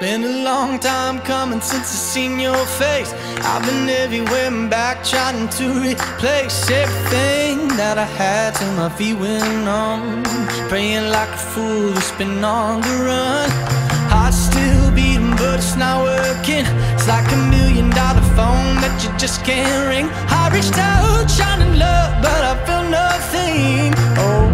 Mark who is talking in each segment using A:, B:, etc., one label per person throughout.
A: Been a long time coming since I seen your face. I've been everywhere and back, trying to replace everything that I had till my feet went numb. Praying like a fool that's been on the run. heart still beating, but it's not working. It's like a million dollar phone that you just can't ring. I reached out, shining love, but I feel nothing. Oh.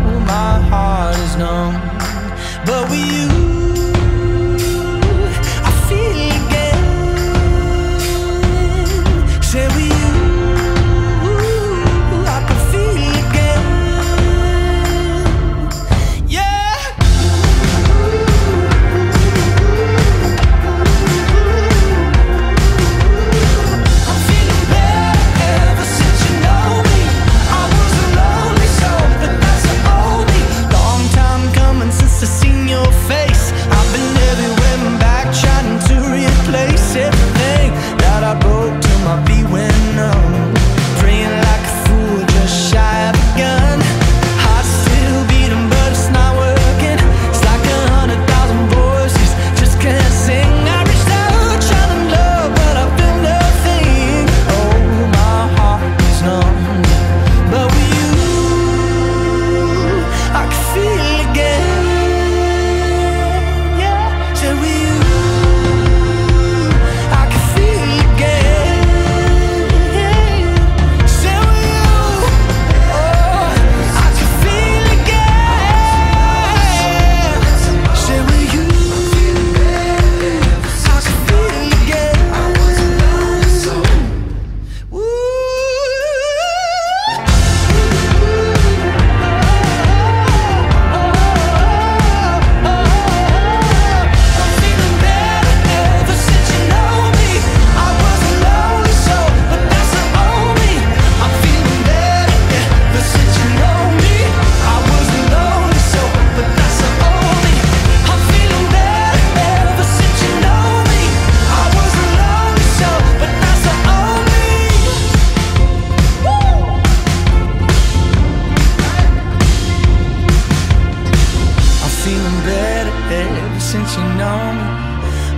A: she know me?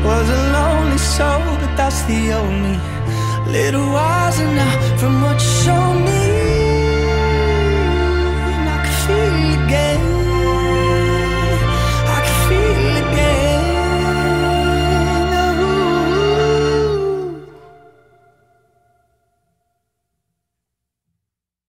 A: Was a lonely soul, but that's the only little wiser now from what you showed.